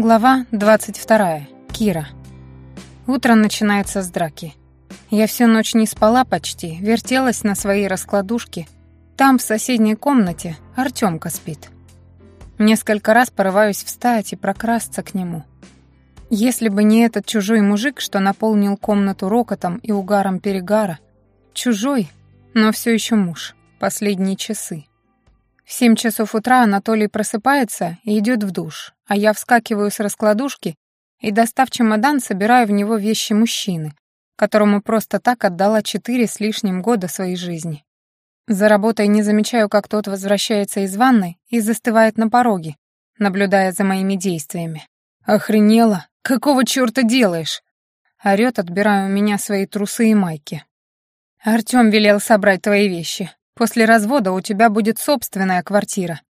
Глава 22. Кира. Утро начинается с драки. Я всю ночь не спала почти, вертелась на своей раскладушке. Там, в соседней комнате, Артемка спит. Несколько раз порываюсь встать и прокрасться к нему. Если бы не этот чужой мужик, что наполнил комнату рокотом и угаром перегара, чужой, но все еще муж, последние часы. В семь часов утра Анатолий просыпается и идет в душ, а я вскакиваю с раскладушки и, достав чемодан, собираю в него вещи мужчины, которому просто так отдала четыре с лишним года своей жизни. За работой не замечаю, как тот возвращается из ванной и застывает на пороге, наблюдая за моими действиями. «Охренела? Какого чёрта делаешь?» Орёт, отбирая у меня свои трусы и майки. «Артём велел собрать твои вещи. После развода у тебя будет собственная квартира.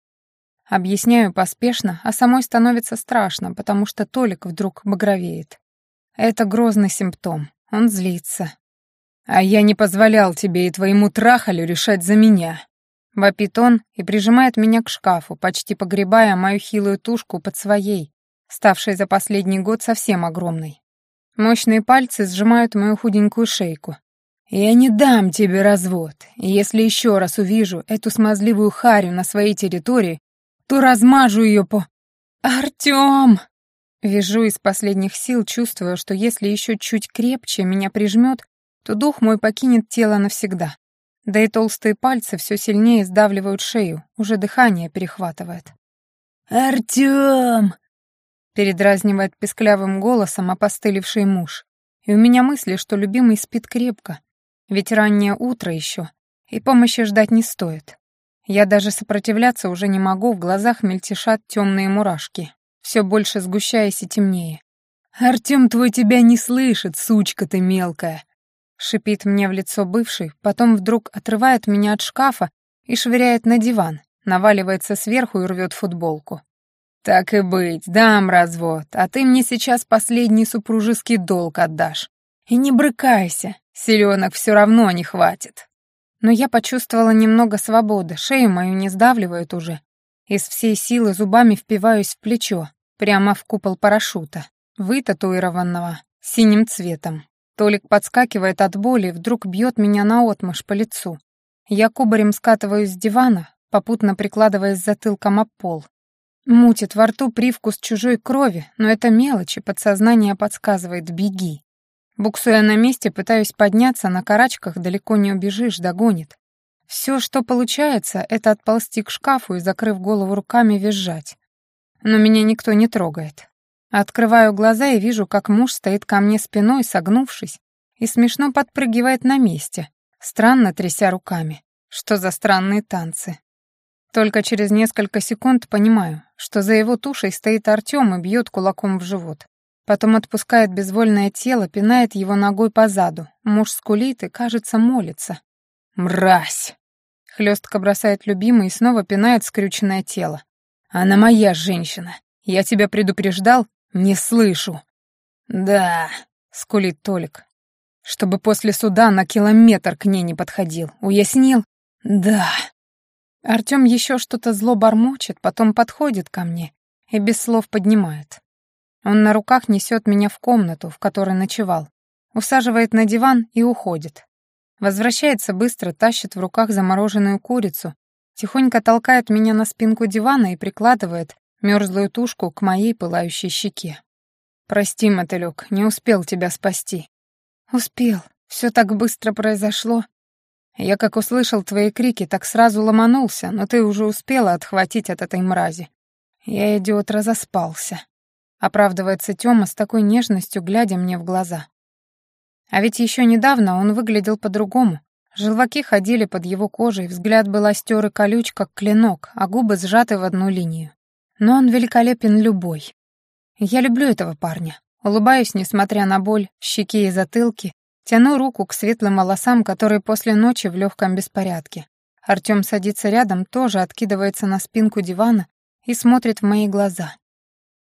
Объясняю поспешно, а самой становится страшно, потому что Толик вдруг багровеет. Это грозный симптом. Он злится. «А я не позволял тебе и твоему трахалю решать за меня», — вопит он и прижимает меня к шкафу, почти погребая мою хилую тушку под своей, ставшей за последний год совсем огромной. Мощные пальцы сжимают мою худенькую шейку. «Я не дам тебе развод, и если еще раз увижу эту смазливую харю на своей территории, то размажу ее по... Артем! Вижу из последних сил, чувствуя, что если еще чуть крепче меня прижмет, то дух мой покинет тело навсегда. Да и толстые пальцы все сильнее сдавливают шею, уже дыхание перехватывает. «Артем!» — передразнивает песклявым голосом опостылевший муж. И у меня мысли, что любимый спит крепко, ведь раннее утро еще, и помощи ждать не стоит. Я даже сопротивляться уже не могу, в глазах мельтешат темные мурашки, все больше сгущаясь и темнее. «Артем твой тебя не слышит, сучка ты мелкая!» Шипит мне в лицо бывший, потом вдруг отрывает меня от шкафа и швыряет на диван, наваливается сверху и рвет футболку. «Так и быть, дам развод, а ты мне сейчас последний супружеский долг отдашь. И не брыкайся, Селенок все равно не хватит. Но я почувствовала немного свободы, шею мою не сдавливают уже. Из всей силы зубами впиваюсь в плечо, прямо в купол парашюта, вытатуированного синим цветом. Толик подскакивает от боли и вдруг бьет меня наотмашь по лицу. Я кубарем скатываюсь с дивана, попутно прикладываясь затылком об пол. Мутит во рту привкус чужой крови, но это мелочи, подсознание подсказывает «беги». Буксуя на месте, пытаюсь подняться, на карачках далеко не убежишь, догонит. Все, что получается, это отползти к шкафу и, закрыв голову руками, визжать. Но меня никто не трогает. Открываю глаза и вижу, как муж стоит ко мне спиной, согнувшись, и смешно подпрыгивает на месте, странно тряся руками. Что за странные танцы? Только через несколько секунд понимаю, что за его тушей стоит Артём и бьет кулаком в живот. Потом отпускает безвольное тело, пинает его ногой по заду. Муж скулит и, кажется, молится. «Мразь!» Хлестко бросает любимый и снова пинает скрюченное тело. «Она моя женщина. Я тебя предупреждал? Не слышу». «Да», — скулит Толик. «Чтобы после суда на километр к ней не подходил. Уяснил?» «Да». Артём еще что-то зло бормочет, потом подходит ко мне и без слов поднимает. Он на руках несет меня в комнату, в которой ночевал, усаживает на диван и уходит. Возвращается быстро, тащит в руках замороженную курицу, тихонько толкает меня на спинку дивана и прикладывает мерзлую тушку к моей пылающей щеке. «Прости, мотылёк, не успел тебя спасти». «Успел. Все так быстро произошло. Я, как услышал твои крики, так сразу ломанулся, но ты уже успела отхватить от этой мрази. Я, идиот, разоспался. Оправдывается Тёма с такой нежностью, глядя мне в глаза. А ведь еще недавно он выглядел по-другому. Желваки ходили под его кожей, взгляд был остер и колюч, как клинок, а губы сжаты в одну линию. Но он великолепен любой. Я люблю этого парня. Улыбаюсь, несмотря на боль, в щеке и затылке, тяну руку к светлым волосам, которые после ночи в легком беспорядке. Артём садится рядом, тоже откидывается на спинку дивана и смотрит в мои глаза.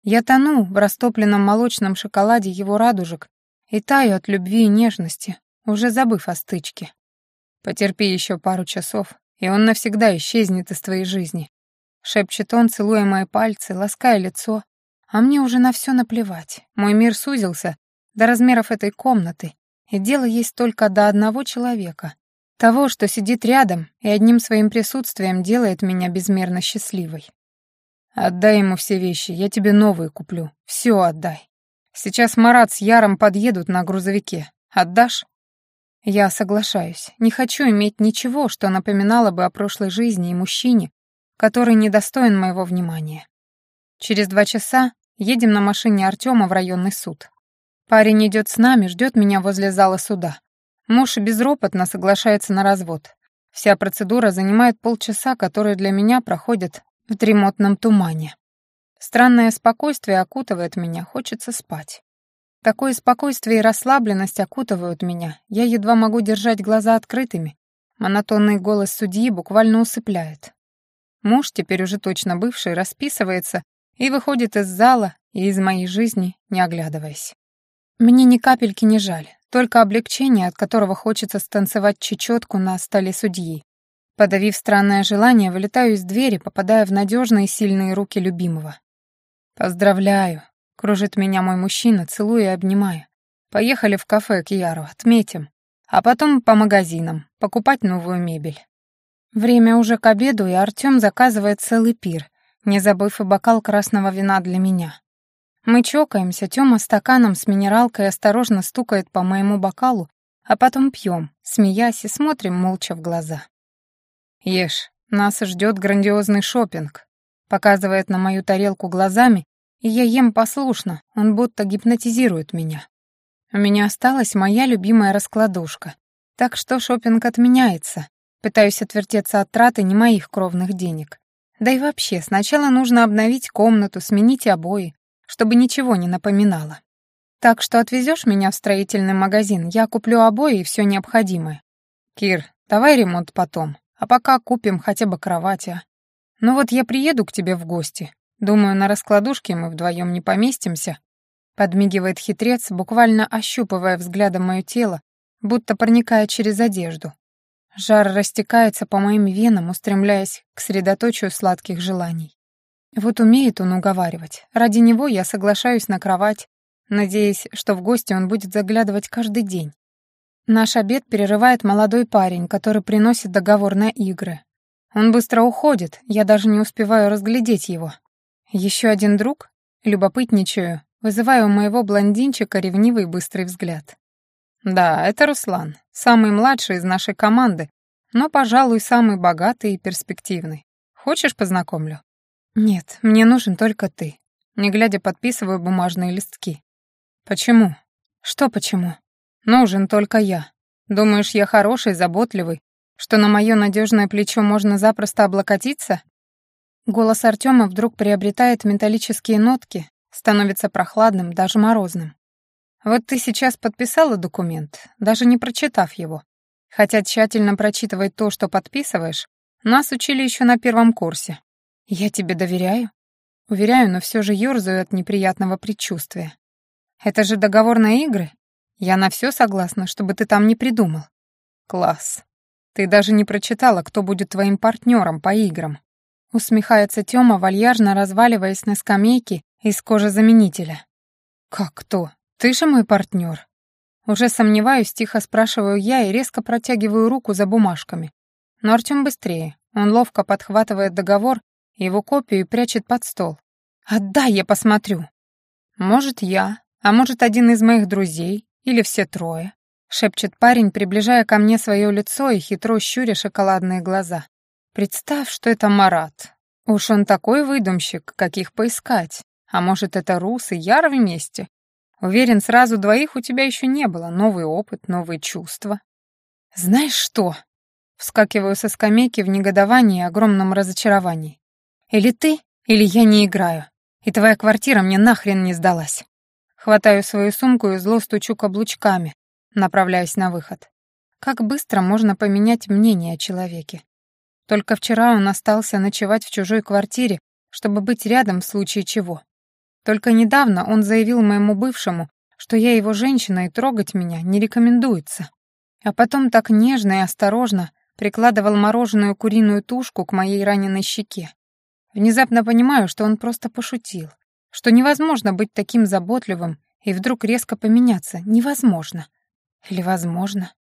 Я тону в растопленном молочном шоколаде его радужек и таю от любви и нежности, уже забыв о стычке. Потерпи еще пару часов, и он навсегда исчезнет из твоей жизни. Шепчет он, целуя мои пальцы, лаская лицо, А мне уже на все наплевать. Мой мир сузился до размеров этой комнаты, и дело есть только до одного человека. Того, что сидит рядом и одним своим присутствием делает меня безмерно счастливой. Отдай ему все вещи, я тебе новые куплю. Все отдай. Сейчас Марат с Яром подъедут на грузовике. Отдашь? Я соглашаюсь. Не хочу иметь ничего, что напоминало бы о прошлой жизни и мужчине, который недостоин моего внимания. Через два часа едем на машине Артема в районный суд. Парень идет с нами, ждет меня возле зала суда. Муж безропотно соглашается на развод. Вся процедура занимает полчаса, которые для меня проходят в дремотном тумане. Странное спокойствие окутывает меня, хочется спать. Такое спокойствие и расслабленность окутывают меня, я едва могу держать глаза открытыми. Монотонный голос судьи буквально усыпляет. Муж, теперь уже точно бывший, расписывается и выходит из зала и из моей жизни, не оглядываясь. Мне ни капельки не жаль, только облегчение, от которого хочется станцевать чечетку на столе судьи. Подавив странное желание, вылетаю из двери, попадая в надежные сильные руки любимого. «Поздравляю!» — кружит меня мой мужчина, целуя и обнимая. «Поехали в кафе к Яру, отметим. А потом по магазинам, покупать новую мебель». Время уже к обеду, и Артём заказывает целый пир, не забыв и бокал красного вина для меня. Мы чокаемся, Тёма стаканом с минералкой осторожно стукает по моему бокалу, а потом пьем, смеясь и смотрим молча в глаза. «Ешь, нас ждет грандиозный шопинг», показывает на мою тарелку глазами, и я ем послушно, он будто гипнотизирует меня. У меня осталась моя любимая раскладушка, так что шопинг отменяется. Пытаюсь отвертеться от траты не моих кровных денег. Да и вообще, сначала нужно обновить комнату, сменить обои, чтобы ничего не напоминало. Так что отвезешь меня в строительный магазин, я куплю обои и все необходимое. Кир, давай ремонт потом. А пока купим хотя бы кровать, а? Ну вот я приеду к тебе в гости. Думаю, на раскладушке мы вдвоем не поместимся. Подмигивает хитрец, буквально ощупывая взглядом мое тело, будто проникая через одежду. Жар растекается по моим венам, устремляясь к средоточию сладких желаний. Вот умеет он уговаривать. Ради него я соглашаюсь на кровать, надеясь, что в гости он будет заглядывать каждый день. Наш обед перерывает молодой парень, который приносит договор на игры. Он быстро уходит, я даже не успеваю разглядеть его. Еще один друг? Любопытничаю, вызываю у моего блондинчика ревнивый быстрый взгляд. Да, это Руслан, самый младший из нашей команды, но, пожалуй, самый богатый и перспективный. Хочешь, познакомлю? Нет, мне нужен только ты. Не глядя, подписываю бумажные листки. Почему? Что почему? Нужен только я. Думаешь, я хороший, заботливый, что на мое надежное плечо можно запросто облокотиться? Голос Артема вдруг приобретает металлические нотки, становится прохладным, даже морозным. Вот ты сейчас подписала документ, даже не прочитав его. Хотя тщательно прочитывать то, что подписываешь, нас учили еще на первом курсе. Я тебе доверяю? Уверяю, но все же ерзаю от неприятного предчувствия. Это же договор на игры? Я на все согласна, чтобы ты там не придумал. Класс. Ты даже не прочитала, кто будет твоим партнером по играм. Усмехается Тёма, вальяжно разваливаясь на скамейке из кожезаменителя. Как кто? Ты же мой партнер. Уже сомневаюсь, тихо спрашиваю я и резко протягиваю руку за бумажками. Но Артём быстрее. Он ловко подхватывает договор, его копию прячет под стол. «Отдай, я посмотрю». Может, я, а может, один из моих друзей, или все трое?» — шепчет парень, приближая ко мне свое лицо и хитро щуря шоколадные глаза. «Представь, что это Марат. Уж он такой выдумщик, каких поискать. А может, это Рус и Яр вместе? Уверен, сразу двоих у тебя еще не было. Новый опыт, новые чувства». «Знаешь что?» Вскакиваю со скамейки в негодовании и огромном разочаровании. «Или ты, или я не играю. И твоя квартира мне нахрен не сдалась». Хватаю свою сумку и зло стучу каблучками, направляясь на выход. Как быстро можно поменять мнение о человеке. Только вчера он остался ночевать в чужой квартире, чтобы быть рядом в случае чего. Только недавно он заявил моему бывшему, что я его женщина и трогать меня не рекомендуется. А потом так нежно и осторожно прикладывал мороженую куриную тушку к моей раненой щеке. Внезапно понимаю, что он просто пошутил что невозможно быть таким заботливым и вдруг резко поменяться. Невозможно. Или возможно?